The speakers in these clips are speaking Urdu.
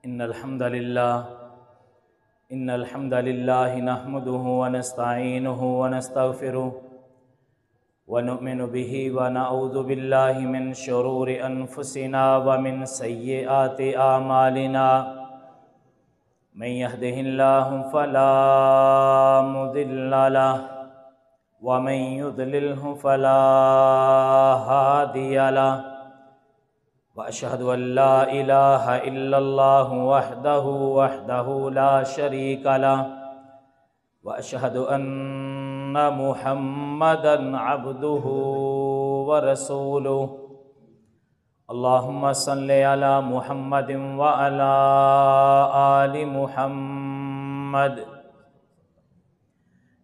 إن الحمد لله، إن الحمد لله نحمده ونستعينه ونستغفره ونؤمن به ونعوذ بالله من شرور أنفسنا ومن سيئات أعمالنا. من يهده الله فلا مضل له، ومن يضلله فلا هادي له. واشهد ان لا اله الا الله وحده وحده لا شريك له واشهد ان محمدا عبده ورسوله. اللهم صل على محمد وعلى ال محمد.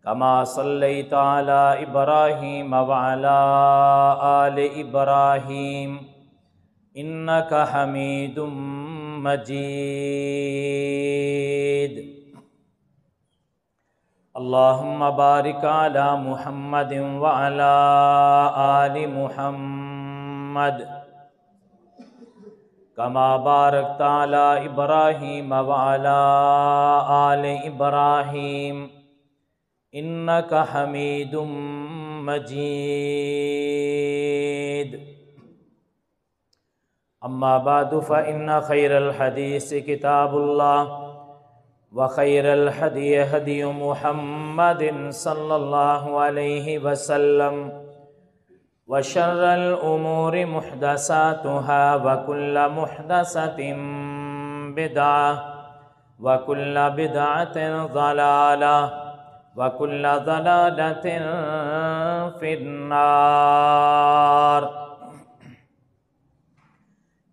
كما صليت على ابراهيم وعلى ال ابراهيم انك حميد مجيد. اللهم بارك على محمد وعلى ال محمد. كما باركت على ابراهيم وعلى ال ابراهيم انك حميد مجيد. اما بعد فان خير الحديث كتاب الله وخير الهدي هدي محمد صلى الله عليه وسلم وشر الامور محدثاتها وكل محدثه بدعه وكل بدعه ضلاله وكل ضلاله في النار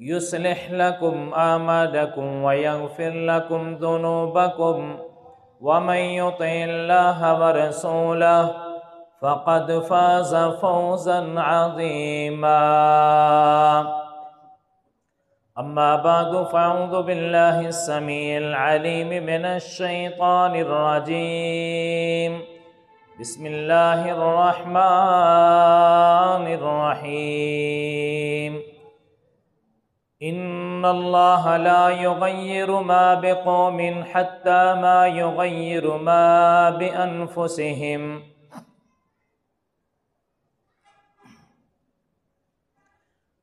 يصلح لكم اعمالكم ويغفر لكم ذنوبكم ومن يطع الله ورسوله فقد فاز فوزا عظيما. اما بعد فاعوذ بالله السميع العليم من الشيطان الرجيم. بسم الله الرحمن الرحيم. ان الله لا يغير ما بقوم حتى ما يغير ما بانفسهم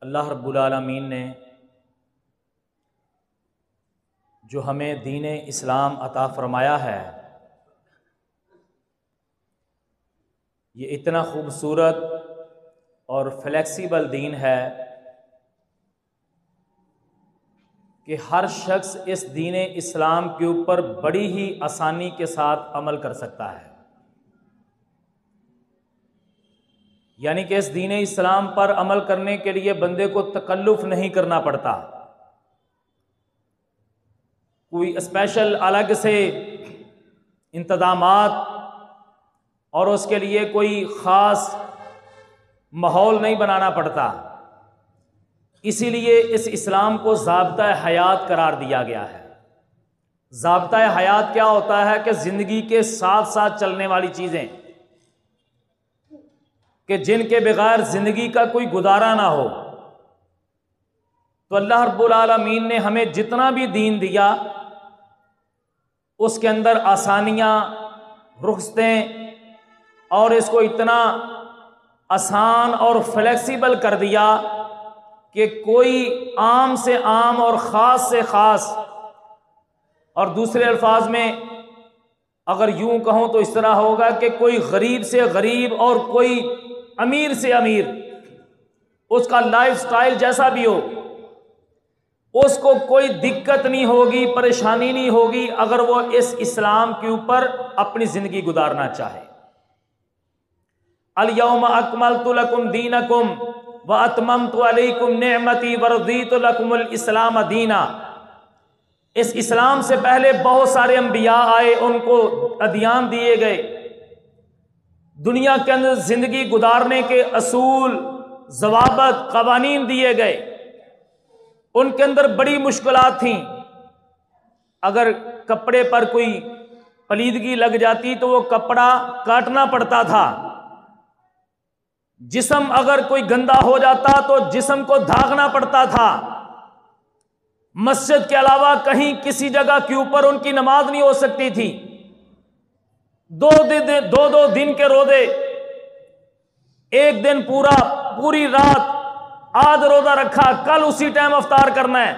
اللہ رب العالمین نے جو ہمیں دین اسلام عطا فرمایا ہے، یہ اتنا خوبصورت اور فلیکسیبل دین ہے۔ کہ ہر شخص اس دین اسلام کے اوپر بڑی ہی آسانی کے ساتھ عمل کر سکتا ہے۔ یعنی کہ اس دین اسلام پر عمل کرنے کے لیے بندے کو تکلف نہیں کرنا پڑتا۔ کوئی اسپیشل الگ سے انتظامات اور اس کے لیے کوئی خاص ماحول نہیں بنانا پڑتا۔ اسی لیے اس اسلام کو ضابطۂ حیات قرار دیا گیا ہے۔ ضابطۂ حیات کیا ہوتا ہے کہ زندگی کے ساتھ ساتھ چلنے والی چیزیں۔ کہ جن کے بغیر زندگی کا کوئی گزارا نہ ہو۔ تو اللہ رب العالمین نے ہمیں جتنا بھی دین دیا، اس کے اندر آسانیاں، رخصتیں، اور اس کو اتنا آسان اور فلیکسیبل کر دیا۔ کہ کوئی عام سے عام اور خاص سے خاص اور دوسرے الفاظ میں اگر یوں کہوں تو اس طرح ہوگا کہ کوئی غریب سے غریب اور کوئی امیر سے امیر، اس کا لائف سٹائل جیسا بھی ہو، اس کو کوئی دقت نہیں ہوگی، پریشانی نہیں ہوگی اگر وہ اس اسلام کے اوپر اپنی زندگی گزارنا چاہے۔ الیوم اکمل تو لکم دین و اتمم تو علی کم نعمتی وردیت الکم الاسلام دینا اس اسلام سے پہلے بہت سارے انبیاء آئے، ان کو ادیان دیے گئے۔ دنیا کے اندر زندگی گزارنے کے اصول، ضوابط، قوانین دیے گئے۔ ان کے اندر بڑی مشکلات تھیں۔ اگر کپڑے پر کوئی پلیدگی لگ جاتی تو وہ کپڑا کاٹنا پڑتا تھا۔ جسم اگر کوئی گندا ہو جاتا تو جسم کو دھاگنا پڑتا تھا۔ مسجد کے علاوہ کہیں کسی جگہ کے اوپر ان کی نماز نہیں ہو سکتی تھی۔ دو دن دو دو دن کے روزے۔ ایک دن پورا پوری رات آج روزہ رکھا۔ کل اسی ٹائم افطار کرنا ہے۔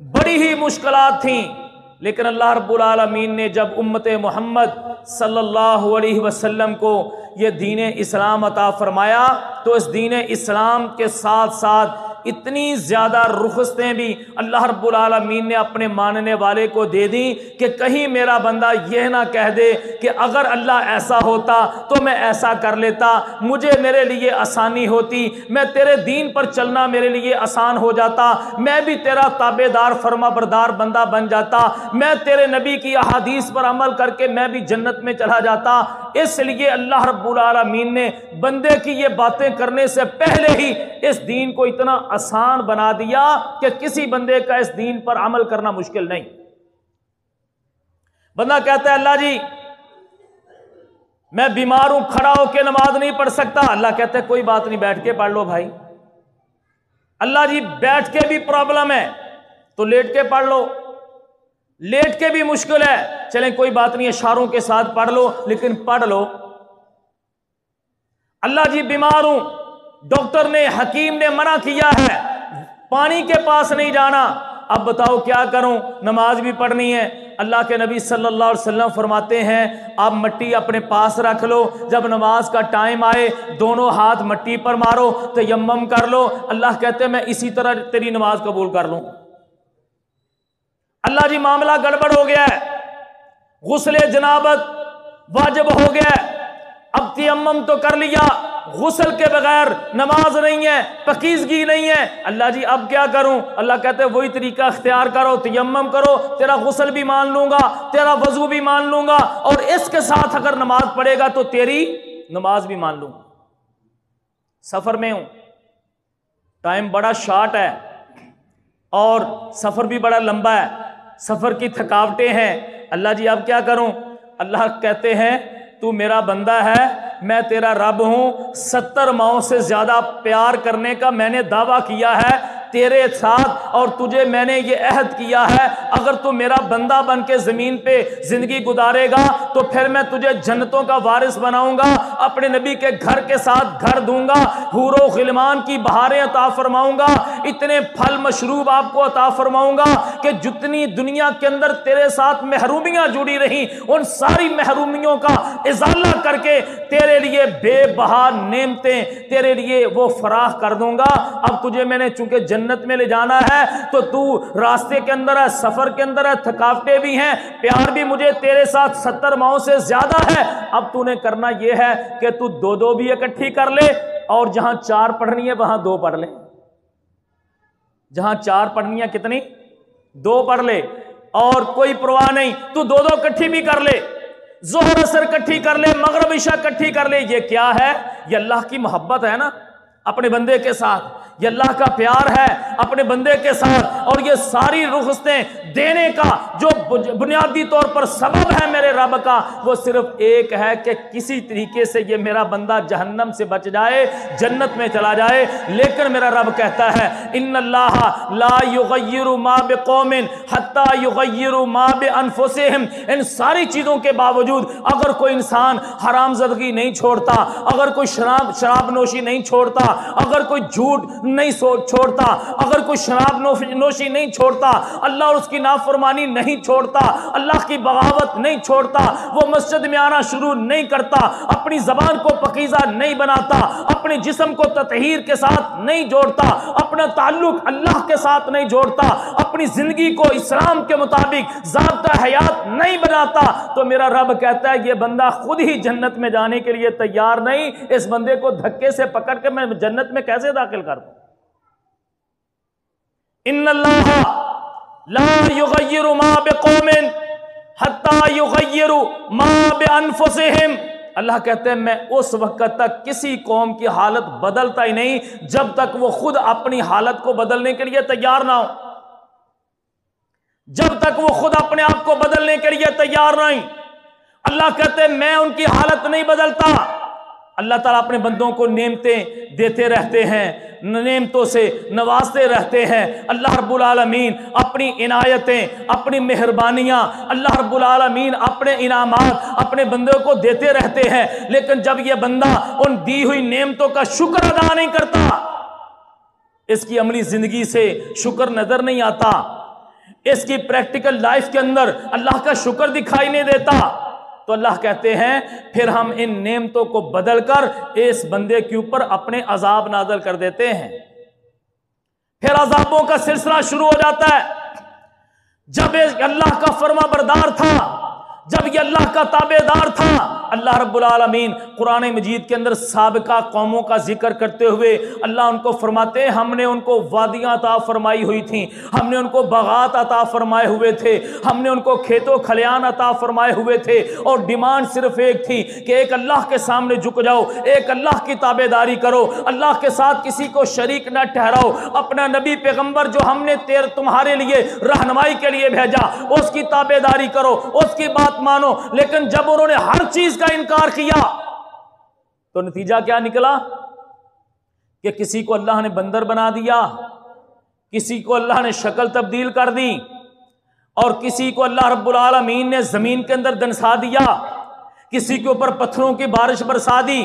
بڑی ہی مشکلات تھیں۔ لیکن اللہ رب العالمین نے جب امت محمد صلی اللہ علیہ وسلم کو یہ دین اسلام عطا فرمایا تو اس دین اسلام کے ساتھ ساتھ اتنی زیادہ رخصتیں بھی اللہ رب العالمین نے اپنے ماننے والے کو دے دی کہ کہیں میرا بندہ یہ نہ کہہ دے کہ اگر اللہ ایسا ہوتا تو میں ایسا کر لیتا، مجھے میرے لیے آسانی ہوتی، میں تیرے دین پر چلنا میرے لیے آسان ہو جاتا، میں بھی تیرا تابے دار فرما بردار بندہ بن جاتا، میں تیرے نبی کی احادیث پر عمل کر کے میں بھی جنت میں چلا جاتا۔ اس لیے اللہ رب العالمین نے بندے کی یہ باتیں کرنے سے پہلے ہی اس دین کو اتنا آسان بنا دیا کہ کسی بندے کا اس دین پر عمل کرنا مشکل نہیں۔ بندہ کہتا ہے، اللہ جی میں بیمار ہوں، کھڑا ہو کے نماز نہیں پڑھ سکتا۔ اللہ کہتا ہے، کوئی بات نہیں، بیٹھ کے پڑھ لو بھائی۔ اللہ جی بیٹھ کے بھی پرابلم ہے، تو لیٹ کے پڑھ لو۔ لیٹ کے بھی مشکل ہے۔ چلیں کوئی بات نہیں اشاروں کے ساتھ پڑھ لو، لیکن پڑھ لو۔ اللہ جی بیمار ہوں، ڈاکٹر نے، حکیم نے منع کیا ہے۔ پانی کے پاس نہیں جانا۔ اب بتاؤ کیا کروں؟ نماز بھی پڑھنی ہے۔ اللہ کے نبی صلی اللہ علیہ وسلم فرماتے ہیں، آپ مٹی اپنے پاس رکھ لو۔ جب نماز کا ٹائم آئے، دونوں ہاتھ مٹی پر مارو تو یمم کر لو۔ اللہ کہتے ہیں، میں اسی طرح تیری نماز قبول کر لوں۔ اللہ جی معاملہ گڑبڑ ہو گیا ہے۔ غسل جنابت واجب ہو گیا ہے۔ اب تیمم تو کر لیا۔ غسل کے بغیر نماز نہیں ہے، پکیزگی نہیں ہے۔ اللہ جی اب کیا کروں؟ اللہ کہتے ہیں وہی طریقہ اختیار کرو، تیمم کرو۔ تیرا غسل بھی مان لوں گا، تیرا وضو بھی مان لوں گا۔ اور اس کے ساتھ اگر نماز پڑھے گا تو تیری نماز بھی مان لوں گا۔ سفر میں ہوں۔ ٹائم بڑا شارٹ ہے اور سفر بھی بڑا لمبا ہے۔ سفر کی تھکاوٹیں ہیں۔ اللہ جی اب کیا کروں؟ اللہ کہتے ہیں، تو میرا بندہ ہے، میں تیرا رب ہوں۔ ستر ماؤں سے زیادہ پیار کرنے کا میں نے دعویٰ کیا ہے۔ تیرے ساتھ اور تجھے میں نے یہ عہد کیا ہے۔ اگر تو میرا بندہ بن کے زمین پہ زندگی گزارے گا، تو پھر میں تجھے جنتوں کا وارث بناؤں گا، اپنے نبی کے گھر کے ساتھ گھر دوں گا، حور و غلمان کی بہاریں عطا فرماؤں گا۔ اتنے پھل مشروب آپ کو عطا فرماؤں گا کہ جتنی دنیا کے اندر تیرے ساتھ محرومیاں جڑی رہی ان ساری محرومیوں کا ازالہ کر کے تیرے لیے بے بہا نعمتیں، تیرے لیے وہ فراہ کر دوں گا۔ اب تجھے میں نے چونکہ جنت جنت میں لے جانا ہے، تو تو راستے کے اندر ہے، سفر کے اندر ہے، تھکاوٹیں بھی ہیں، پیار بھی مجھے تیرے ساتھ ستر ماؤں سے زیادہ ہے۔ اب تو نے کرنا یہ ہے کہ تو دو دو بھی اکٹھی کر لے اور جہاں چار پڑھنی ہے، وہاں دو پڑھ لے۔ جہاں چار پڑھنی ہے، کتنی؟ دو پڑھ لے۔ اور کوئی پرواہ نہیں، تو دو دو کٹھی بھی کر لے۔ زہر اثر کٹھی کر لے، مغرب، عشاء کٹھی کر لے۔ یہ کیا ہے؟ یہ اللہ کی محبت ہے نا۔ اپنے بندے کے ساتھ۔ یہ اللہ کا پیار ہے اپنے بندے کے ساتھ۔ اور یہ ساری رخصتیں دینے کا جو بنیادی طور پر سبب ہے میرے رب کا، وہ صرف ایک ہے کہ کسی طریقے سے یہ میرا بندہ جہنم سے بچ جائے، جنت میں چلا جائے۔ لیکن میرا رب کہتا ہے، ان اللہ لا یغیر ما بقوم حتی یغیر ما بانفسہم۔ ان ساری چیزوں کے باوجود اگر کوئی انسان حرام زدگی نہیں چھوڑتا، اگر کوئی شراب شراب نوشی نہیں چھوڑتا اگر کوئی جھوٹ نہیں چھوڑتا، اگر کوئی شراب نوشی نہیں چھوڑتا، اللہ اور اس کی نافرمانی نہیں چھوڑتا، اللہ کی بغاوت نہیں چھوڑتا، وہ مسجد میں آنا شروع نہیں کرتا، اپنی زبان کو پکیزہ نہیں بناتا، اپنے جسم کو تطہیر کے ساتھ نہیں جوڑتا، اپنا تعلق اللہ کے ساتھ نہیں جوڑتا اپنی زندگی کو اسلام کے مطابق ضابطہ حیات نہیں بناتا، تو میرا رب کہتا ہے یہ بندہ خود ہی جنت میں جانے کے لیے تیار نہیں، اس بندے کو دھکے سے پکڑ کے میں جنت میں کیسے داخل کر دوں؟ ان اللہ لا یغیر ما بقوم حتی یغیر ما بانفسهم اللہ کہتے ہیں، میں اس وقت تک کسی قوم کی حالت بدلتا ہی نہیں، جب تک وہ خود اپنی حالت کو بدلنے کے لیے تیار نہ ہو جب تک وہ خود اپنے آپ کو بدلنے کے لیے تیار نہیں، اللہ کہتے میں ان کی حالت نہیں بدلتا۔ اللہ تعالیٰ اپنے بندوں کو نعمتیں دیتے رہتے ہیں، نعمتوں سے نوازتے رہتے ہیں۔ اللہ رب العالمین اپنی عنایتیں، اپنی مہربانیاں، اللہ رب العالمین اپنے انعامات اپنے بندوں کو دیتے رہتے ہیں۔ لیکن جب یہ بندہ ان دی ہوئی نعمتوں کا شکر ادا نہیں کرتا، اس کی عملی زندگی سے شکر نظر نہیں آتا۔ اس کی پریکٹیکل لائف کے اندر اللہ کا شکر دکھائی نہیں دیتا۔ تو اللہ کہتے ہیں، پھر ہم ان نعمتوں کو بدل کر اس بندے کے اوپر اپنے عذاب نازل کر دیتے ہیں۔ پھر عذابوں کا سلسلہ شروع ہو جاتا ہے۔ جب اللہ کا فرما بردار تھا جب یہ اللہ کا تابے دار تھا، اللہ رب العالمین قرآن مجید کے اندر سابقہ قوموں کا ذکر کرتے ہوئے اللہ ان کو فرماتے ہم نے ان کو وادیاں عطا فرمائی ہوئی تھیں، ہم نے ان کو باغات عطا فرمائے ہوئے تھے، ہم نے ان کو کھیتوں کھلیان عطا فرمائے ہوئے تھے اور ڈیمانڈ صرف ایک تھی کہ ایک اللہ کے سامنے جھک جاؤ، ایک اللہ کی تابے داری کرو، اللہ کے ساتھ کسی کو شریک نہ ٹھہراؤ، اپنا نبی پیغمبر جو ہم نے تیر تمہارے لیے رہنمائی کے لیے بھیجا، اس کی تابے داری کرو، اس کی بات مانو، لیکن جب انہوں نے ہر چیز کا انکار کیا، تو نتیجہ کیا نکلا؟ کہ کسی کو اللہ نے بندر بنا دیا، کسی کو اللہ نے شکل تبدیل کر دی، اور کسی کو اللہ رب العالمین نے زمین کے اندر دنسا دیا، کسی کے اوپر پتھروں کی بارش برسا دی،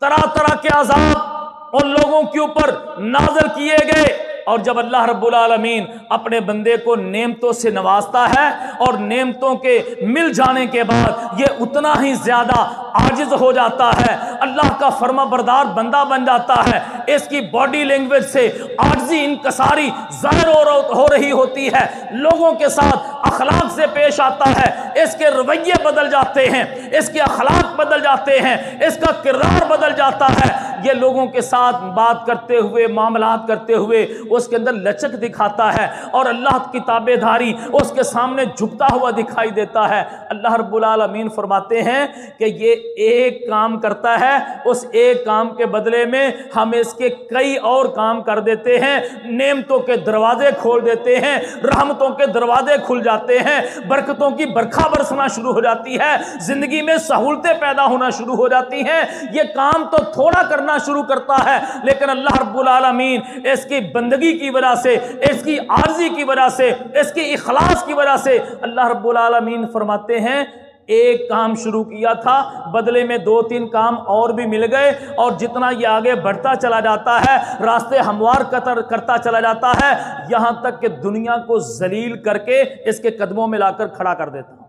طرح طرح کے عذاب ان لوگوں کے اوپر نازل کیے گئے۔ اور جب اللہ رب العالمین اپنے بندے کو نعمتوں سے نوازتا ہے اور نعمتوں کے مل جانے کے بعد یہ اتنا ہی زیادہ آجز ہو جاتا ہے، اللہ کا فرما بردار بندہ بن جاتا ہے، اس کی باڈی لینگویج سے آجزی انکساری ظاہر ہو رہی ہوتی ہے، لوگوں کے ساتھ اخلاق سے پیش آتا ہے، اس کے رویے بدل جاتے ہیں، اس کے اخلاق بدل جاتے ہیں، اس کا کردار بدل جاتا ہے۔ یہ لوگوں کے ساتھ بات کرتے ہوئے، معاملات کرتے ہوئے اس کے اندر لچک دکھاتا ہے اور اللہ کی تابے دھاری اس کے سامنے جھکتا ہوا دکھائی دیتا ہے۔ اللہ رب العالمین فرماتے ہیں کہ یہ ایک کام کرتا ہے، اس ایک کام کے بدلے میں ہم اس کے کئی اور کام کر دیتے ہیں۔ نعمتوں کے دروازے کھول دیتے ہیں، رحمتوں کے دروازے کھل جاتے ہیں۔ برکتوں کی برکھا برسنا شروع ہو جاتی ہے، زندگی میں سہولتیں پیدا ہونا شروع ہو جاتی ہیں۔ یہ کام تو تھوڑا کرنا شروع کرتا ہے۔ لیکن اللہ رب العالمین اس کی بندگی کی وجہ سے، اس کی عارضی کی وجہ سے، اس کی اخلاص کی وجہ سے اللہ رب العالمین فرماتے ہیں، ایک کام شروع کیا تھا، بدلے میں دو تین کام اور بھی مل گئے اور جتنا یہ آگے بڑھتا چلا جاتا ہے، راستے ہموار قطر کرتا چلا جاتا ہے، یہاں تک کہ دنیا کو ذلیل کر کے اس کے قدموں میں لا کر کھڑا کر دیتا ہوں۔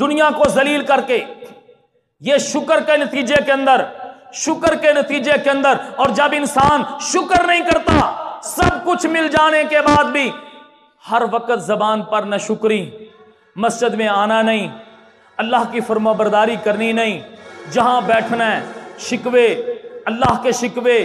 دنیا کو ذلیل کر کے یہ شکر کے نتیجے کے اندر، شکر کے نتیجے کے اندر، اور جب انسان شکر نہیں کرتا، سب کچھ مل جانے کے بعد بھی ہر وقت زبان پر نہ شکری، مسجد میں آنا نہیں، اللہ کی فرما برداری کرنی نہیں، جہاں بیٹھنا ہے، شکوے، اللہ کے شکوے،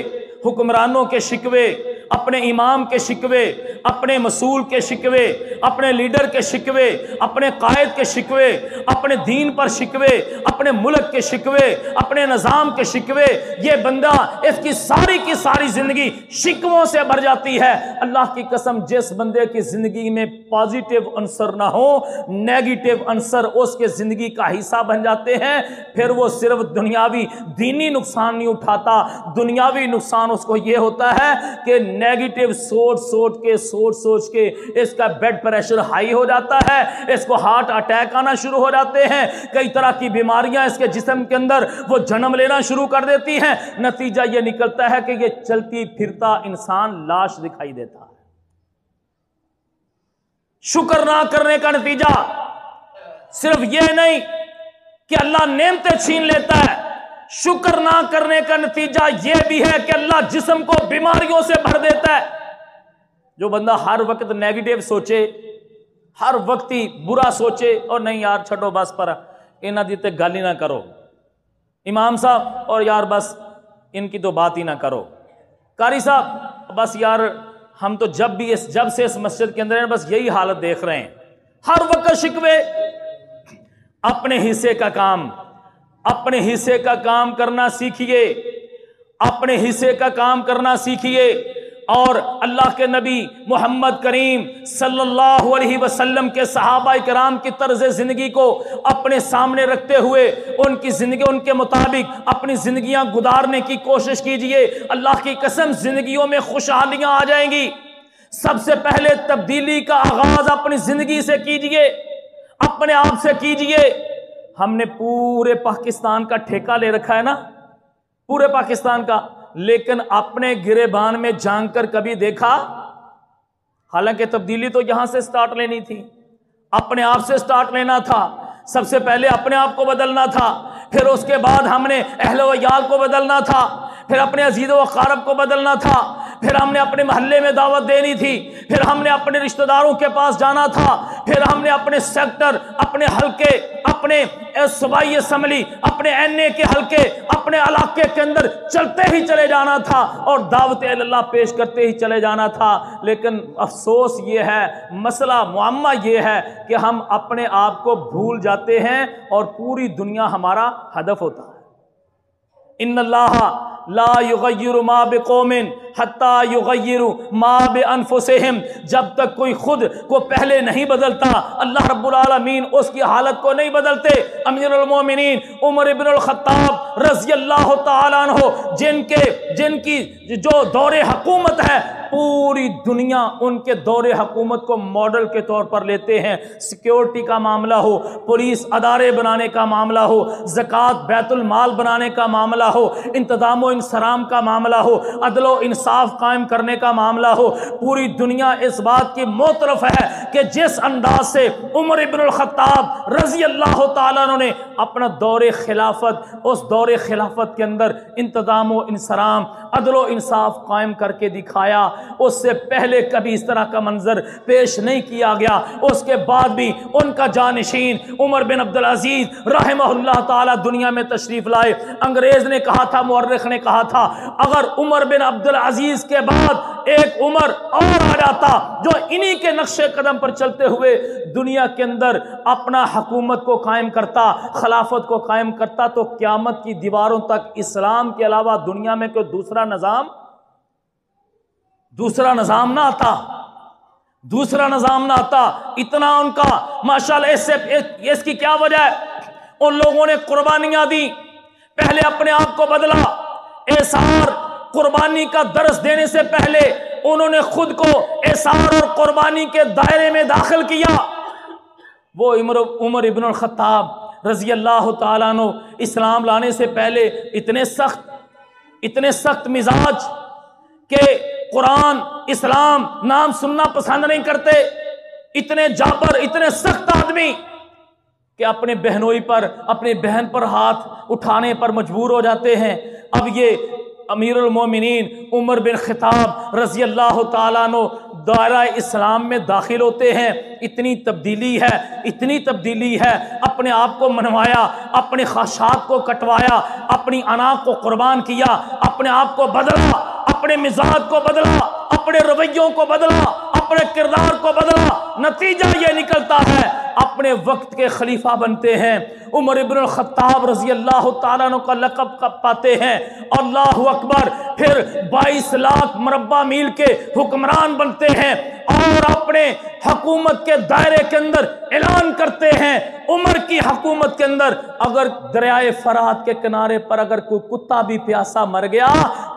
حکمرانوں کے شکوے اپنے امام کے شکوے، اپنے مسول کے شکوے، اپنے لیڈر کے شکوے، اپنے قائد کے شکوے، اپنے دین پر شکوے، اپنے ملک کے شکوے، اپنے نظام کے شکوے، یہ بندہ اس کی ساری کی ساری زندگی شکووں سے بھر جاتی ہے۔ اللہ کی قسم، جس بندے کی زندگی میں پازیٹیو انصر نہ ہو نیگیٹو انصر اس کے زندگی کا حصہ بن جاتے ہیں۔ پھر وہ صرف دنیاوی دینی نقصان نہیں اٹھاتا۔ دنیاوی نقصان اس کو یہ ہوتا ہے کہ نیگیٹو سوچ سوچ کے سوچ سوچ کے اس کا بیڈ پریشر ہائی ہو جاتا ہے، اس کو ہارٹ اٹیک آنا شروع ہو جاتے ہیں۔ کئی طرح کی بیماریاں اس کے جسم کے اندر وہ جنم لینا شروع کر دیتی ہیں۔ نتیجہ یہ نکلتا ہے کہ یہ چلتی پھرتا انسان لاش دکھائی دیتا ہے۔ شکر نہ کرنے کا نتیجہ صرف یہ نہیں کہ اللہ نعمتیں چھین لیتا ہے۔ شکر نہ کرنے کا نتیجہ یہ بھی ہے کہ اللہ جسم کو بیماریوں سے بھر دیتا ہے۔ جو بندہ ہر وقت نیگیٹو سوچے، ہر وقت ہی برا سوچے، اور نہیں یار چھٹو بس پر انہیں دیتے گالی نہ کرو۔ امام صاحب، اور یار بس ان کی تو بات ہی نہ کرو۔ کاری صاحب، بس یار، ہم تو جب بھی اس، جب سے اس مسجد کے اندر ہیں، بس یہی حالت دیکھ رہے ہیں۔ ہر وقت شکوے، اپنے حصے کا کام۔ اپنے حصے کا کام کرنا سیکھیے، اپنے حصے کا کام کرنا سیکھیے۔ اور اللہ کے نبی محمد کریم صلی اللہ علیہ وسلم کے صحابہ کرام کی طرز زندگی کو اپنے سامنے رکھتے ہوئے، ان کی زندگی، ان کے مطابق اپنی زندگیاں گزارنے کی کوشش کیجیے اللہ کی قسم زندگیوں میں خوشحالیاں آ جائیں گی۔ سب سے پہلے تبدیلی کا آغاز اپنی زندگی سے کیجیے اپنے آپ سے کیجیے ہم نے پورے پاکستان کا ٹھیکہ لے رکھا ہے نا؟ پورے پاکستان کا۔ لیکن اپنے گرے بان میں جان کر کبھی دیکھا؟ حالانکہ تبدیلی تو یہاں سے سٹارٹ لینی تھی۔ اپنے آپ سے سٹارٹ لینا تھا۔ سب سے پہلے اپنے آپ کو بدلنا تھا۔ پھر اس کے بعد ہم نے اہل و یال کو بدلنا تھا۔ پھر اپنے عزیز و قارب کو بدلنا تھا۔ پھر ہم نے اپنے محلے میں دعوت دینی تھی۔ پھر ہم نے اپنے رشتہ داروں کے پاس جانا تھا۔ پھر ہم نے اپنے سیکٹر، اپنے حلقے، اپنے صوبائی اسمبلی اپنے این اے کے حلقے، اپنے علاقے کے اندر چلتے ہی چلے جانا تھا اور دعوت اللہ پیش کرتے ہی چلے جانا تھا۔ لیکن افسوس یہ ہے، مسئلہ معمہ یہ ہے کہ ہم اپنے آپ کو بھول جاتے ہیں اور پوری دنیا ہمارا ہدف ہوتا۔ ہے ان اللہ لا یغیر ما بقوم حتی یغیر ما بانفسہم جب تک کوئی خود کو پہلے نہیں بدلتا، اللہ رب العالمین اس کی حالت کو نہیں بدلتے۔ امیر المومنین عمر ابن الخطاب رضی اللہ تعالیٰ عنہ، جن کے، جن کی جو دور حکومت ہے پوری دنیا ان کے دور حکومت کو ماڈل کے طور پر لیتے ہیں۔ سیکیورٹی کا معاملہ ہو، پولیس ادارے بنانے کا معاملہ ہو، زکوٰۃ بیت المال بنانے کا معاملہ ہو، انتظام و انسرام کا معاملہ ہو، عدل و انصاف قائم کرنے کا معاملہ ہو۔ پوری دنیا اس بات کی موترف ہے کہ جس انداز سے عمر ابن الخطاب رضی اللہ تعالیٰ نے اپنا دور خلافت، اس دور خلافت کے اندر انتظام و انسرام عدل و انصاف قائم کر کے دکھایا۔ اس سے پہلے کبھی اس طرح کا منظر پیش نہیں کیا گیا۔ اس کے بعد بھی ان کا جانشین عمر بن عبدالعزیز رحمہ اللہ تعالی دنیا میں تشریف لائے۔ انگریز نے کہا تھا، مورخ نے کہا تھا، اگر عمر بن عبدالعزیز کے بعد ایک عمر اور آ جاتا جو انہی کے نقش قدم پر چلتے ہوئے دنیا کے اندر اپنا حکومت کو قائم کرتا، خلافت کو قائم کرتا، تو قیامت کی دیواروں تک اسلام کے علاوہ دنیا میں کوئی دوسرا نظام دوسرا نظام نہ آتا۔ دوسرا نظام نہ آتا۔ اتنا ان کا ماشاء اللہ اس سے اس کی کیا وجہ ہے؟ ان لوگوں نے قربانیاں دی پہلے اپنے آپ کو بدلا۔ احسار، قربانی کا درس دینے سے پہلے انہوں نے خود کو احسار اور قربانی کے دائرے میں داخل کیا۔ وہ عمر عمر ابن الخطاب رضی اللہ تعالیٰ نو اسلام لانے سے پہلے اتنے سخت اتنے سخت مزاج کہ قرآن، اسلام، نام سننا پسند نہیں کرتے۔ اتنے جابر اتنے سخت آدمی کہ اپنے بہنوئی پر، اپنی بہن پر ہاتھ اٹھانے پر مجبور ہو جاتے ہیں۔ اب یہ امیر المومنین عمر بن خطاب رضی اللہ تعالیٰ نو دائرہ اسلام میں داخل ہوتے ہیں۔ اتنی تبدیلی ہے، اتنی تبدیلی ہے۔ اپنے آپ کو منوایا، اپنے خواہشات کو کٹوایا، اپنی انا کو قربان کیا، اپنے آپ کو بدلا۔ اپنے مزاج کو بدلا، اپنے رویوں کو بدلا، اپنے کردار کو بدلا، نتیجہ یہ نکلتا ہے، اپنے وقت کے خلیفہ بنتے ہیں۔ عمر ابن الخطاب رضی اللہ تعالیٰ کا لقب پاتے ہیں؟ اللہ اکبر، پھر بائیس لاکھ مربع میل کے حکمران بنتے ہیں۔ اور اپنے حکومت کے دائرے کے اندر اعلان کرتے ہیں، عمر کی حکومت کے اندر اگر دریائے فرات کے کنارے پر اگر کوئی کتا بھی پیاسا مر گیا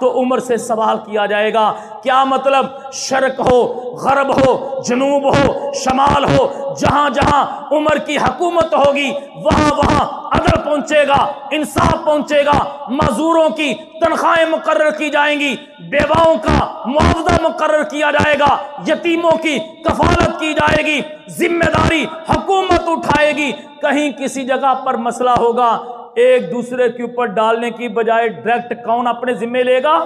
تو عمر سے سوال کیا جائے گا، کیا مطلب شرق ہو، غرب ہو، جنوب ہو، شمال ہو، جہاں جہاں عمر کی حکومت ہوگی، وہاں وہاں عدل پہنچے گا، انصاف پہنچے گا، معذوروں کی تنخواہیں مقرر کی جائیں گی، بیواؤں کا معاوضہ مقرر کیا جائے گا، یتیموں کی کفالت کی جائے گی، ذمہ داری حکومت اٹھائے گی۔ کہیں کسی جگہ پر مسئلہ ہوگا، ایک دوسرے کے اوپر ڈالنے کی بجائے ڈائریکٹ کون اپنے ذمے لے گا؟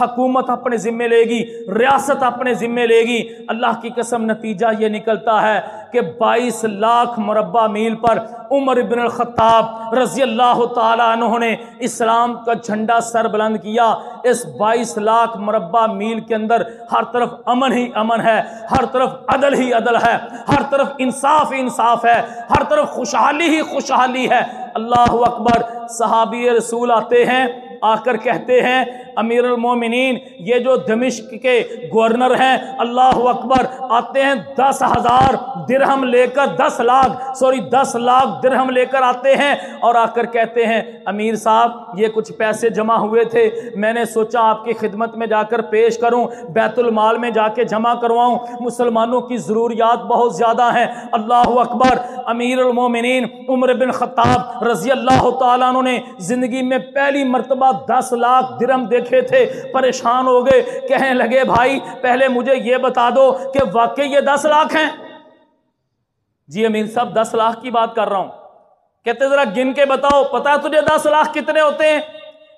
حکومت اپنے ذمے لے گی، ریاست اپنے ذمے لے گی۔ اللہ کی قسم نتیجہ یہ نکلتا ہے کہ بائیس لاکھ مربع میل پر عمر ابن الخطاب رضی اللہ تعالیٰ عنہ نے اسلام کا جھنڈا سر بلند کیا۔ اس بائیس لاکھ مربع میل کے اندر ہر طرف امن ہی امن ہے، ہر طرف عدل ہی عدل ہے، ہر طرف انصاف ہی انصاف ہے، ہر طرف خوشحالی ہی خوشحالی ہے۔ اللہ اکبر، صحابی رسول آتے ہیں آ کر کہتے ہیں، امیر المومنین، یہ جو دمشق کے گورنر ہیں، اللہ اکبر، آتے ہیں دس ہزار درہم لے کر، دس لاکھ، سوری، دس لاکھ درہم لے کر آتے ہیں اور آ کر کہتے ہیں، امیر صاحب، یہ کچھ پیسے جمع ہوئے تھے، میں نے سوچا آپ کی خدمت میں جا کر پیش کروں، بیت المال میں جا کے جمع کرواؤں، مسلمانوں کی ضروریات بہت زیادہ ہیں، اللہ اکبر، امیر المومنین، عمر بن خطاب رضی اللہ تعالیٰ نے زندگی میں پہلی مرتبہ دس لاکھ درم دیکھے تھے، پریشان ہو گئے، کہنے لگے، بھائی، پہلے مجھے یہ بتا دو کہ واقعی یہ دس لاکھ ہیں۔ جی امیر صاحب، دس لاکھ کی بات کر رہا ہوں۔ کہتے ذرا گن کے بتاؤ پتا تجھے دس لاکھ کتنے ہوتے ہیں؟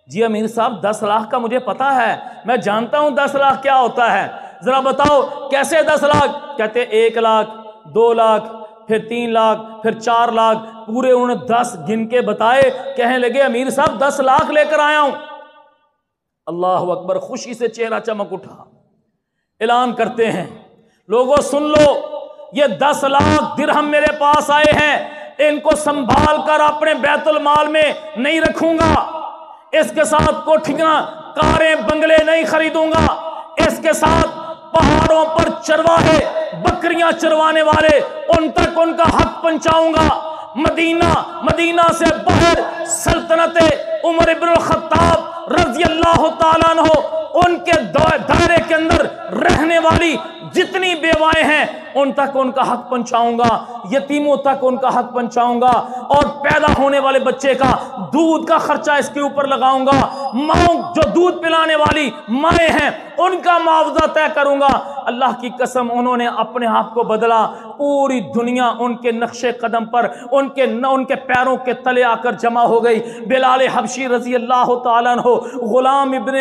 جی امیر صاحب، دس لاکھ کا مجھے پتا ہے۔ میں جانتا ہوں دس لاکھ کیا ہوتا ہے۔ ذرا بتاؤ، کیسے دس لاکھ؟ کہتے ایک لاکھ، دو لاکھ، پھر تین لاکھ، پھر چار لاکھ۔ پورے انہوں نے دس گن کے بتائے، کہنے لگے، امیر صاحب، دس لاکھ لے کر آیا ہوں۔ اللہ اکبر خوشی سے چہرہ چمک اٹھا۔ اعلان کرتے ہیں لوگوں سن لو، یہ دس لاکھ درہم میرے پاس آئے ہیں۔ ان کو سنبھال کر اپنے بیت المال میں نہیں رکھوں گا۔ اس کے ساتھ کوٹھیاں، کاریں، بنگلے نہیں خریدوں گا۔ اس کے ساتھ پہاڑوں پر چرواہے بکریاں چروانے والے، ان تک ان کا حق پہنچاؤں گا۔ مدینہ مدینہ سے باہر سلطنت عمر ابن الخطاب رضی اللہ تعالیٰ عنہ، ان کے دائرے کے اندر رہنے والی جتنی بیوائیں ہیں، ان تک ان کا حق پہنچاؤں گا، یتیموں تک ان کا حق پہنچاؤں گا، اور پیدا ہونے والے بچے کا دودھ کا خرچہ اس کے اوپر لگاؤں گا۔ ماؤں جو دودھ پلانے والی مائیں ہیں، ان کا معاوضہ طے کروں گا۔ اللہ کی قسم، انہوں نے اپنے آپ کو بدلا۔ پوری دنیا ان کے نقش قدم پر، ان کے ان کے پیروں کے تلے آ کر جمع ہو گئی۔ بلال حبشی رضی اللہ تعالیٰ ہو غلام ابن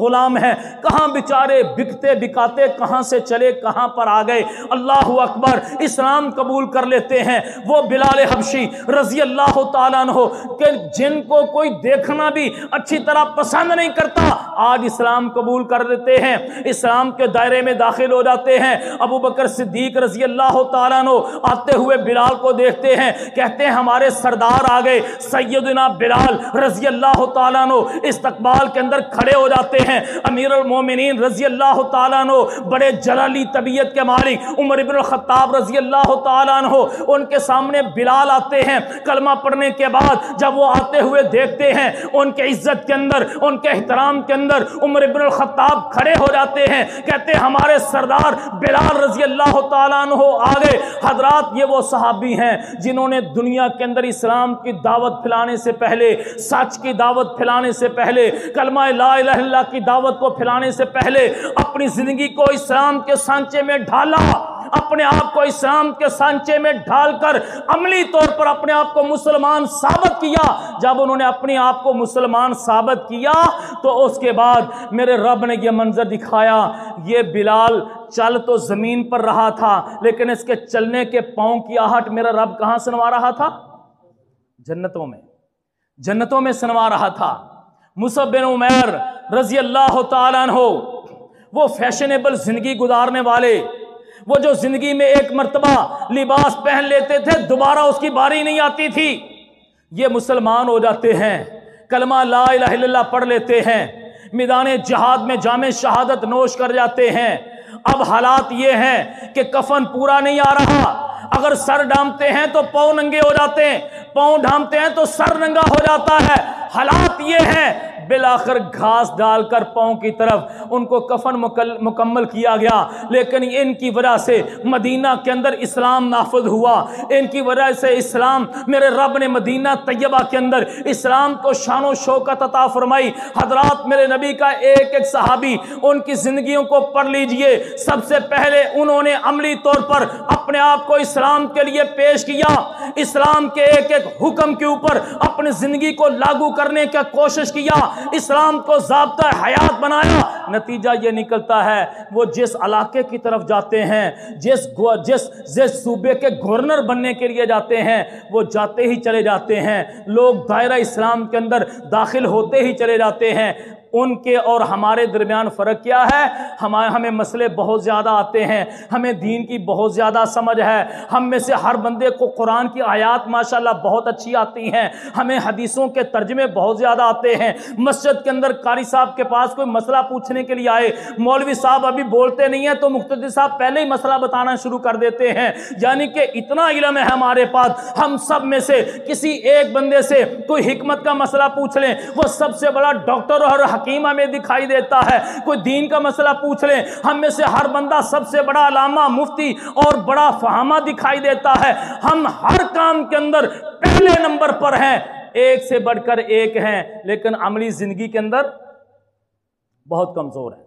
غلام ہے کہاں بچارے بکتے بکاتے، کہاں سے چلے کہاں پر آ گئے؟ اللہ اکبر، اسلام قبول کر لیتے ہیں۔ وہ بلال حبشی رضی اللہ تعالیٰ ہو کہ جن کو کوئی دیکھنا بھی اچھی طرح پسند نہیں کرتا، آج اسلام قبول کر لیتے ہیں۔ اسلام کے دائرے میں داخل ہو جاتے ہیں۔ ابو بکر صدیق رضی اللہ تعالیٰ عنہ آتے ہوئے بلال کو دیکھتے ہیں۔ کہتے ہیں، ہمارے سردار آ گئے۔ سیدنا بلال رضی اللہ تعالیٰ عنہ استقبال کے اندر کھڑے ہو جاتے ہیں۔ امیر المومنین رضی اللہ تعالیٰ عنہ بڑے جلالی طبیعت کے مالک عمر ابن الخطاب رضی اللہ تعالیٰ عنہ ان کے سامنے بلال آتے ہیں۔ کلمہ پڑھنے کے بعد جب وہ آتے ہوئے دیکھتے ہیں، ان کے عزت کے اندر، ان کے احترام کے اندر عمر ابن الخطاب کھڑے ہو جاتے ہیں۔ کہتے ہیں، ہمارے سردار بلال رضی اللہ تعالیٰ عنہ آگے حضرات، یہ وہ صحابی ہیں جنہوں نے دنیا کے اندر اسلام کی دعوت پھیلانے سے پہلے، سچ کی دعوت پھیلانے سے پہلے، کلمہ لا الہ اللہ کی دعوت کو پھیلانے سے پہلے، اپنی زندگی کو اسلام کے ساتھ سانچے میں ڈھالا، اپنے آپ کو اسلام کے سانچے میں ڈھال کر عملی طور پر اپنے آپ کو مسلمان ثابت کیا۔ جب انہوں نے اپنے آپ کو مسلمان ثابت کیا، تو اس کے بعد میرے رب نے یہ منظر دکھایا۔ یہ بلال چل تو زمین پر رہا تھا، لیکن اس کے چلنے کے پاؤں کی آہٹ میرا رب کہاں سنوا رہا تھا؟ جنتوں میں۔ جنتوں میں سنوا رہا تھا۔ مصب بن عمیر رضی اللہ تعالیٰ عنہ وہ فیشنیبل زندگی گزارنے والے، وہ جو زندگی میں ایک مرتبہ لباس پہن لیتے تھے، دوبارہ اس کی باری نہیں آتی تھی۔ یہ مسلمان ہو جاتے ہیں، کلمہ لا الہ الا اللہ پڑھ لیتے ہیں، میدان جہاد میں جامع شہادت نوش کر جاتے ہیں۔ اب حالات یہ ہیں کہ کفن پورا نہیں آ رہا۔ اگر سر ڈھانپتے ہیں تو پاؤں ننگے ہو جاتے ہیں، پاؤں ڈھانپتے ہیں تو سر ننگا ہو جاتا ہے۔ حالات یہ ہیں بلاخر گھاس ڈال کر پاؤں کی طرف ان کو کفن مکمل کیا گیا۔ لیکن ان کی وجہ سے مدینہ کے اندر اسلام نافذ ہوا۔ ان کی وجہ سے اسلام، میرے رب نے مدینہ طیبہ کے اندر اسلام کو شان و شوکت عطا فرمائی۔ حضرات، میرے نبی کا ایک ایک صحابی ان کی زندگیوں کو پڑھ لیجیے۔ سب سے پہلے انہوں نے عملی طور پر اپنے آپ کو اسلام کے لیے پیش کیا۔ اسلام کے ایک ایک حکم کے اوپر اپنی زندگی کو لاگو کرنے کا کوشش کیا۔ اسلام کو ضابطہ حیات بنایا، نتیجہ یہ نکلتا ہے، وہ جس علاقے کی طرف جاتے ہیں، جس جس جس صوبے کے گورنر بننے کے لیے جاتے ہیں، وہ جاتے ہی چلے جاتے ہیں۔ لوگ دائرہ اسلام کے اندر داخل ہوتے ہی چلے جاتے ہیں۔ ان کے اور ہمارے درمیان فرق کیا ہے؟ ہمارے ہمیں مسئلے بہت زیادہ آتے ہیں۔ ہمیں دین کی بہت زیادہ سمجھ ہے۔ ہم میں سے ہر بندے کو قرآن کی آیات ماشاءاللہ بہت اچھی آتی ہیں۔ ہمیں حدیثوں کے ترجمے بہت زیادہ آتے ہیں۔ مسجد کے اندر قاری صاحب کے پاس کوئی مسئلہ پوچھنے کے لیے آئے۔ مولوی صاحب ابھی بولتے نہیں ہیں تو مختلف صاحب پہلے ہی مسئلہ بتانا شروع کر دیتے ہیں۔ یعنی کہ اتنا علم ہے ہمارے پاس۔ ہم سب میں سے کسی ایک بندے سے کوئی حکمت کا مسئلہ پوچھ لیں۔ وہ سب سے بڑا ڈاکٹر اور حکیم ہمیں دکھائی دیتا ہے۔ کوئی دین کا مسئلہ پوچھ لیں، ہم میں سے ہر بندہ سب سے بڑا علامہ، مفتی اور بڑا فہامہ دکھائی دیتا ہے۔ ہم ہر کام کے اندر پہلے نمبر پر ہیں، ایک سے بڑھ کر ایک ہیں، لیکن عملی زندگی کے اندر بہت کمزور ہے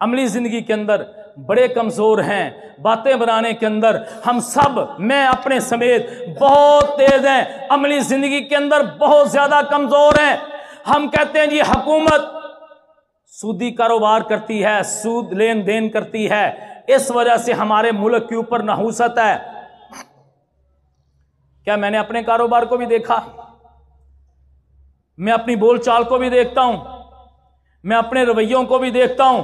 عملی زندگی کے اندر بڑے کمزور ہیں۔ باتیں بنانے کے اندر ہم سب، میں اپنے سمیت بہت تیز ہیں۔ عملی زندگی کے اندر بہت زیادہ کمزور ہیں۔ ہم کہتے ہیں جی حکومت سودی کاروبار کرتی ہے، سود لین دین کرتی ہے، اس وجہ سے ہمارے ملک کے اوپر نحوست ہے۔ کیا میں نے اپنے کاروبار کو بھی دیکھا؟ میں اپنی بول چال کو بھی دیکھتا ہوں۔ میں اپنے رویوں کو بھی دیکھتا ہوں۔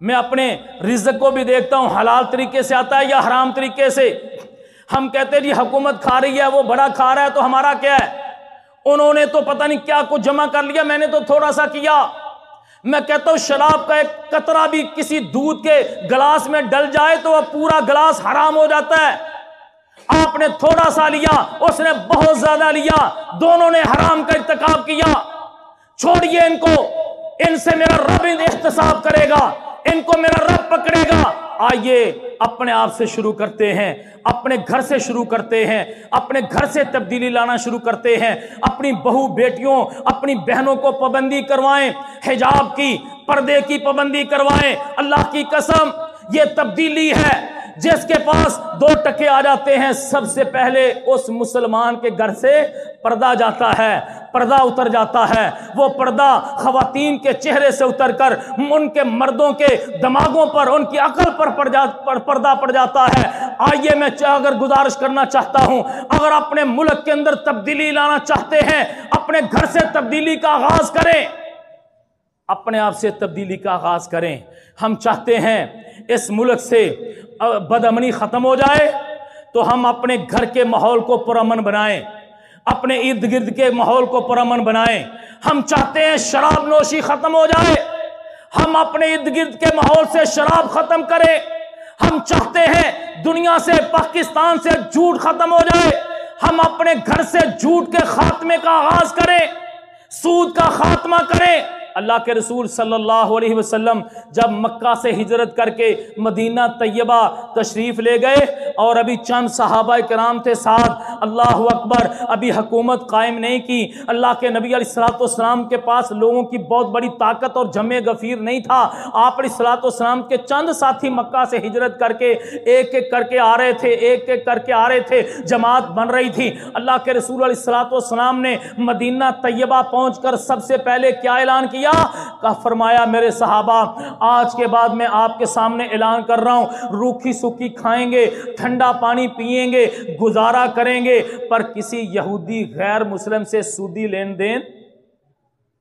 میں اپنے رزق کو بھی دیکھتا ہوں۔ حلال طریقے سے آتا ہے یا حرام طریقے سے؟ ہم کہتے ہیں جی حکومت کھا رہی ہے، وہ بڑا کھا رہا ہے، تو ہمارا کیا ہے؟ انہوں نے تو پتہ نہیں کیا کچھ جمع کر لیا، میں نے تو تھوڑا سا کیا۔ میں کہتا ہوں شراب کا ایک قطرہ بھی کسی دودھ کے گلاس میں ڈل جائے تو وہ پورا گلاس حرام ہو جاتا ہے۔ آپ نے تھوڑا سا لیا، اس نے بہت زیادہ لیا، دونوں نے حرام کا ارتکاب کیا۔ چھوڑیے ان کو، ان سے میرا رب احتساب کرے گا، ان کو میرا رب پکڑے گا۔ آئیے اپنے آپ سے شروع کرتے ہیں، اپنے گھر سے شروع کرتے ہیں، اپنے گھر سے تبدیلی لانا شروع کرتے ہیں۔ اپنی بہو بیٹیوں، اپنی بہنوں کو پابندی کروائیں، حجاب کی، پردے کی پابندی کروائیں۔ اللہ کی قسم، یہ تبدیلی ہے۔ جس کے پاس دو ٹکے آ جاتے ہیں، سب سے پہلے اس مسلمان کے گھر سے پردہ جاتا ہے، پردہ اتر جاتا ہے۔ وہ پردہ خواتین کے چہرے سے اتر کر ان کے مردوں کے دماغوں پر، ان کی عقل پر پردہ پڑ جاتا ہے۔ آئیے میں اگر گزارش کرنا چاہتا ہوں، اگر اپنے ملک کے اندر تبدیلی لانا چاہتے ہیں، اپنے گھر سے تبدیلی کا آغاز کریں۔ اپنے آپ سے تبدیلی کا آغاز کریں۔ ہم چاہتے ہیں اس ملک سے بدامنی ختم ہو جائے، تو ہم اپنے گھر کے ماحول کو پرامن بنائیں، اپنے ارد گرد کے ماحول کو پرامن بنائیں۔ ہم چاہتے ہیں شراب نوشی ختم ہو جائے، ہم اپنے ارد گرد کے ماحول سے شراب ختم کریں۔ ہم چاہتے ہیں دنیا سے پاکستان سے جھوٹ ختم ہو جائے، ہم اپنے گھر سے جھوٹ کے خاتمے کا آغاز کریں، سود کا خاتمہ کریں۔ اللہ کے رسول صلی اللہ علیہ وسلم جب مکہ سے ہجرت کر کے مدینہ طیبہ تشریف لے گئے اور ابھی چند صحابہ کرام تھے ساتھ، اللہ اکبر، ابھی حکومت قائم نہیں کی، اللہ کے نبی علیہ السلاۃ والسلام کے پاس لوگوں کی بہت بڑی طاقت اور جمع غفیر نہیں تھا۔ آپ علیہ السلاۃ والسلام کے چند ساتھی مکہ سے ہجرت کر کے ایک ایک کر کے آ رہے تھے، ایک ایک کر کے آ رہے تھے، جماعت بن رہی تھی۔ اللہ کے رسول علیہ السلاۃ والسلام نے مدینہ طیبہ پہنچ کر سب سے پہلے کیا اعلان کیا؟ کیا؟ فرمایا، میرے صحابہ، آج کے بعد میں آپ کے سامنے اعلان کر رہا ہوں، روکھی سکھی کھائیں گے، ٹھنڈا پانی پیئیں گے، گزارا کریں گے، پر کسی یہودی غیر مسلم سے سودی لین دین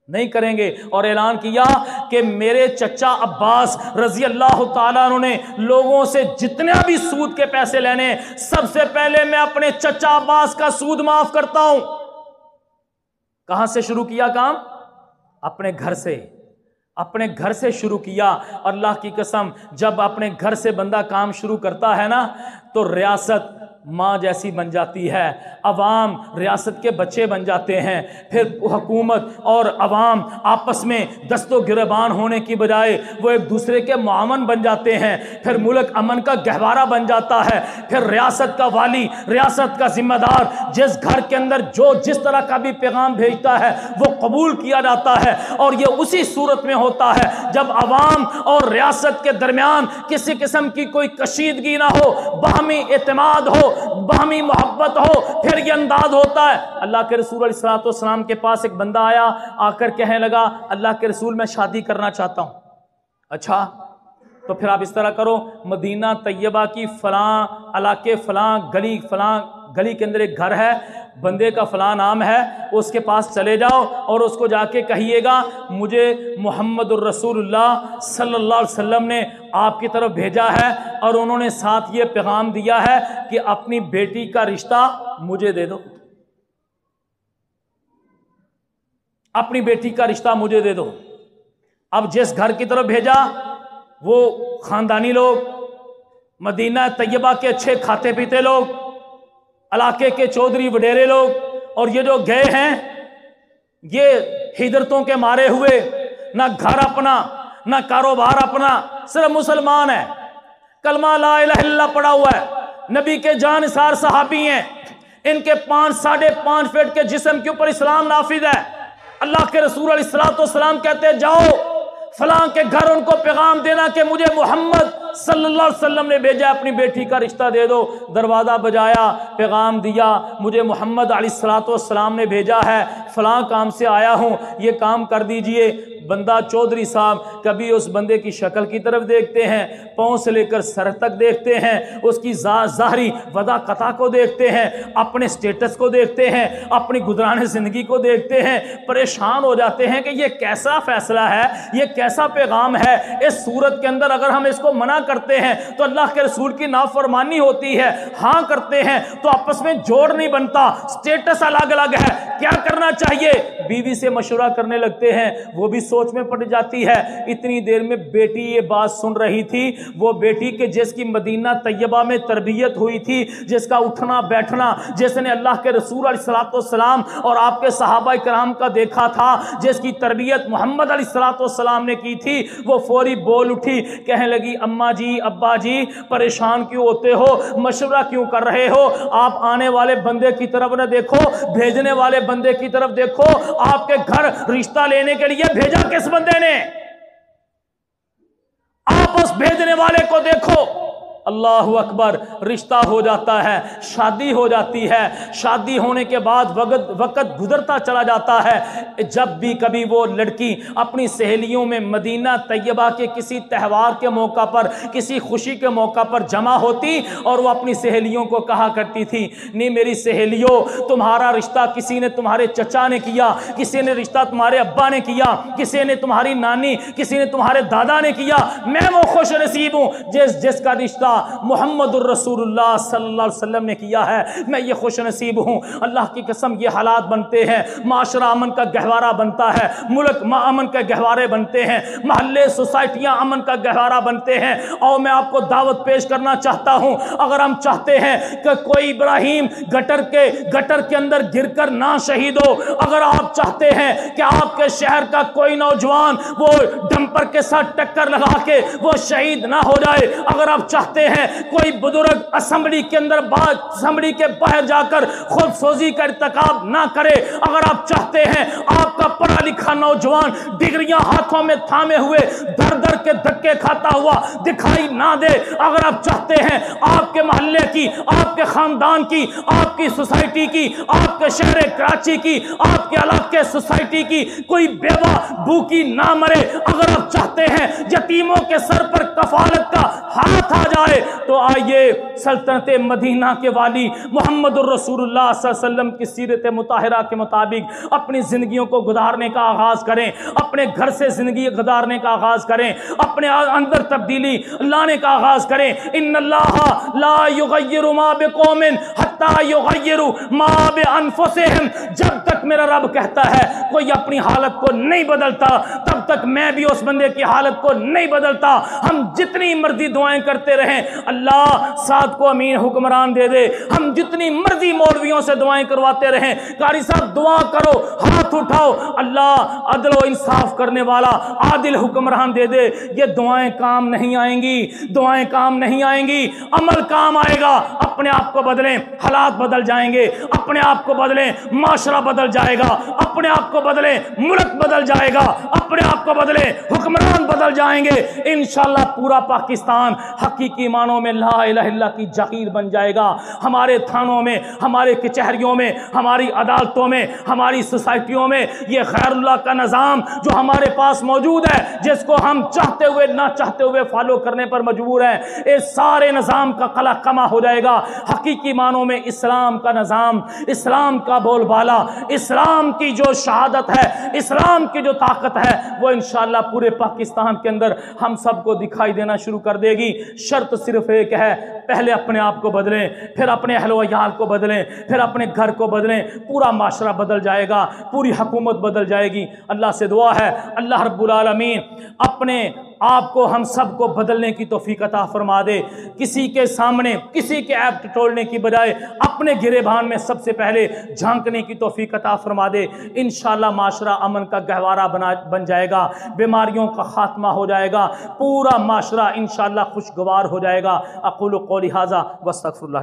نہیں کریں گے۔ اور اعلان کیا کہ میرے چچا عباس رضی اللہ تعالیٰ نے لوگوں سے جتنے بھی سود کے پیسے لینے، سب سے پہلے میں اپنے چچا عباس کا سود معاف کرتا ہوں۔ کہاں سے شروع کیا کام؟ اپنے گھر سے، اپنے گھر سے شروع کیا۔ اللہ کی قسم، جب اپنے گھر سے بندہ کام شروع کرتا ہے نا، تو ریاست ماں جیسی بن جاتی ہے، عوام ریاست کے بچے بن جاتے ہیں۔ پھر حکومت اور عوام آپس میں دست و گربان ہونے کی بجائے وہ ایک دوسرے کے معاون بن جاتے ہیں۔ پھر ملک امن کا گہوارہ بن جاتا ہے۔ پھر ریاست کا والی، ریاست کا ذمہ دار جس گھر کے اندر جو جس طرح کا بھی پیغام بھیجتا ہے، وہ قبول کیا جاتا ہے۔ اور یہ اسی صورت میں ہوتا ہے جب عوام اور ریاست کے درمیان کسی قسم کی کوئی کشیدگی نہ ہو، باہمی اعتماد ہو باہمی محبت ہو، پھر یہ انداز ہوتا ہے۔ اللہ کے رسول علیہ السلاۃ والسلام کے پاس ایک بندہ آیا، آ کر کہنے لگا، اللہ کے رسول میں شادی کرنا چاہتا ہوں۔ اچھا تو پھر آپ اس طرح کرو، مدینہ طیبہ کی فلاں، علاقے فلاں، گلی فلاں گلی کے اندر ایک گھر ہے، بندے کا فلاں نام ہے، اس کے پاس چلے جاؤ اور اس کو جا کے کہیے گا، مجھے محمد الرسول اللہ صلی اللہ علیہ وسلم نے آپ کی طرف بھیجا ہے اور انہوں نے ساتھ یہ پیغام دیا ہے کہ اپنی بیٹی کا رشتہ مجھے دے دو۔ اپنی بیٹی کا رشتہ مجھے دے دو۔ اب جس گھر کی طرف بھیجا، وہ خاندانی لوگ، مدینہ طیبہ کے اچھے کھاتے پیتے لوگ علاقے کے چودھری وڈیرے لوگ اور یہ جو گئے ہیں، یہ ہدرتوں کے مارے ہوئے، نہ گھر اپنا، نہ کاروبار اپنا، صرف مسلمان ہے کلمہ لا الہ اللہ پڑا ہوا ہے۔ نبی کے جان سار صحابی ہیں۔ ان کے پانچ، ساڑھے پانچ فٹ کے جسم کے اوپر اسلام نافذ ہے۔ اللہ کے رسول علیہ السلام والسلام کہتے جاؤ فلاں کے گھر ان کو پیغام دینا کہ مجھے محمد صلی اللہ علیہ وسلم نے بھیجا، اپنی بیٹی کا رشتہ دے دو۔ دروازہ بجایا، پیغام دیا، مجھے محمد علیہ السلاۃ والسلام نے بھیجا ہے، فلاں کام سے آیا ہوں، یہ کام کر دیجیے۔ بندہ چودھری صاحب کبھی اس بندے کی شکل کی طرف دیکھتے ہیں، پاؤں سے لے کر سر تک دیکھتے ہیں، اس کی ظاہری ودا قطع کو دیکھتے ہیں، اپنے سٹیٹس کو دیکھتے ہیں، اپنی گزران زندگی کو دیکھتے ہیں، پریشان ہو جاتے ہیں کہ یہ کیسا فیصلہ ہے، یہ کیسا پیغام ہے۔ اس صورت کے اندر اگر ہم اس کو منع کرتے ہیں تو اللہ کے رسول کی نافرمانی ہوتی ہے۔ ہاں کرتے ہیں تو آپس میں جوڑ نہیں بنتا۔ سٹیٹس الگ الگ ہے۔ کیا کرنا چاہیے؟ بیوی سے مشورہ کرنے لگتے ہیں، وہ بھی سوچ میں پڑ جاتی ہے۔ اتنی دیر میں بیٹی یہ بات سن رہی تھی۔ وہ بیٹی کے جس کی مدینہ طیبہ میں تربیت ہوئی تھی، جس کا اٹھنا بیٹھنا، جس نے اللہ کے رسول علیہ السلاۃ والسلام اور آپ کے صحابہ کرام کا دیکھا تھا، جس کی تربیت محمد علیہ السلاۃ والسلام نے کی تھی، وہ فوری بول اٹھی، کہنے لگی، اما جی ابا جی پریشان کیوں ہوتے ہو؟ مشورہ کیوں کر رہے ہو؟ آپ آنے والے بندے کی طرف نہ دیکھو، بھیجنے والے بندے کی طرف دیکھو، آپ کے گھر رشتہ لینے کے لیے بھیجا کس بندے نے؟ آپ اس بھیجنے والے کو دیکھو۔ اللہ اکبر، رشتہ ہو جاتا ہے، شادی ہو جاتی ہے۔ شادی ہونے کے بعد وقت وقت گزرتا چلا جاتا ہے۔ جب بھی کبھی وہ لڑکی اپنی سہیلیوں میں مدینہ طیبہ کے کسی تہوار کے موقع پر، کسی خوشی کے موقع پر جمع ہوتی اور وہ اپنی سہیلیوں کو کہا کرتی تھی، نہیں میری سہیلیوں، تمہارا رشتہ کسی نے تمہارے چچا نے کیا، کسی نے رشتہ تمہارے ابا نے کیا، کسی نے تمہاری نانی، کسی نے تمہارے دادا نے کیا، میں وہ خوش نصیب ہوں۔ جس جس کا رشتہ محمد الرسول اللہ صلی اللہ علیہ وسلم نے کیا ہے؟ میں یہ خوش نصیب ہوں۔ اللہ کی قسم یہ حالات بنتے ہیں۔ معاشرہ امن کا گہوارہ بنتا ہے۔ ملک امن کے گہوارے بنتے ہیں۔ محلے، سوسائٹیاں امن کا گہوارہ بنتے ہیں۔ اور میں آپ کو دعوت پیش کرنا چاہتا ہوں۔ اگر ہم چاہتے ہیں کہ کوئی ابراہیم گٹر کے گٹر کے اندر گر کر نہ شہید ہو، اگر آپ چاہتے ہیں کہ آپ کے شہر کا کوئی نوجوان وہ ڈمپر کے ساتھ ٹکر لگا کے وہ شہید نہ ہو جائے، اگر آپ چاہتے ہیں کوئی بزرگ اسمبلی کے اندر اسمبلی کے باہر جا کر خود سوزی کا ارتکاب نہ کرے، اگر آپ چاہتے ہیں آپ کا پڑھا لکھا نوجوان ڈگریاں ہاتھوں میں تھامے ہوئے در در کے دھکے کھاتا ہوا دکھائی نہ دے، اگر آپ چاہتے ہیں آپ کے محلے کی، آپ کے خاندان کی، آپ کی سوسائٹی کی، آپ کے شہر کراچی کی، آپ کے علاقے سوسائٹی کی کوئی بیوہ بھوکی نہ مرے، اگر آپ چاہتے ہیں یتیموں کے سر پر کفالت کا ہاتھ آ جائے تو تو آئیے سلطنت مدینہ کے والی محمد الرسول اللہ صلی اللہ علیہ وسلم کی سیرت مطالعہ کے مطابق اپنی زندگیوں کو گزارنے کا آغاز کریں، اپنے گھر سے زندگی گزارنے کا آغاز کریں، اپنے اندر تبدیلی لانے کا آغاز کریں۔ ان اللہ لا یغیر ما بقوم حتی یغیر ما بانفسهم جب تک میرا رب کہتا ہے کوئی اپنی حالت کو نہیں بدلتا، تب تک میں بھی اس بندے کی حالت کو نہیں بدلتا۔ ہم جتنی مرضی دعائیں کرتے رہیں اللہ ساتھ کو امین حکمران دے دے۔ ہم جتنی مرضی مولویوں سے دعائیں کرواتے رہیں، قاری صاحب دعا کرو، ہاتھ اٹھاؤ۔ اللہ عدل و انصاف کرنے والا، عادل حکمران دے دے۔ یہ دعائیں کام نہیں آئیں گی، دعائیں کام نہیں آئیں گی۔ عمل کام آئے گا، اپنے آپ کو بدلیں۔ حالات بدل جائیں گے، اپنے آپ کو بدلیں۔ معاشرہ بدل جائے گا، اپنے آپ کو بدلیں۔ ملک بدل جائے گا، اپنے آپ کو بدلیں۔ حکمران بدل جائیں گے۔ انشاءاللہ پورا پاکستان حقیقی معنوں میں لا الہ الا کی جغیر بن جائے گا۔ ہمارے تھانوں میں، ہمارے کچہریوں میں، ہماری عدالتوں میں، ہماری سوسائٹیوں میں یہ خیر اللہ کا نظام جو ہمارے پاس موجود ہے، جس کو ہم چاہتے ہوئے، نہ چاہتے ہوئے فالو کرنے پر مجبور ہیں اس سارے نظام کا قلع کما ہو جائے گا۔ حقیقی معنوں میں اسلام کا نظام، اسلام کا بول بالا، اسلام کی جو شہادت ہے، اسلام کی جو طاقت ہے، وہ انشاءاللہ پورے پاکستان کے اندر ہم سب کو دکھائی دینا شروع کر دے گی۔ شرط صرف ایک ہے، پہلے اپنے آپ کو بدلیں، پھر اپنے اہل و عیال کو بدلیں، پھر اپنے گھر کو بدلیں، پورا معاشرہ بدل جائے گا، پوری حکومت بدل جائے گی۔ اللہ سے دعا ہے، اللہ رب العالمین، اپنے آپ کو ہم سب کو بدلنے کی توفیق عطا فرما دے۔ کسی کے سامنے، کسی کے ایپ ٹولنے کی بجائے اپنے گرے بھان میں سب سے پہلے جھانکنے کی توفیق عطا فرما دے۔ انشاءاللہ معاشرہ امن کا گہوارہ بنا، بن جائے گا۔ بیماریوں کا خاتمہ ہو جائے گا۔ پورا معاشرہ انشاءاللہ خوشگوار ہو جائے گا۔ اقول قولی حاضہ وستغفر اللہ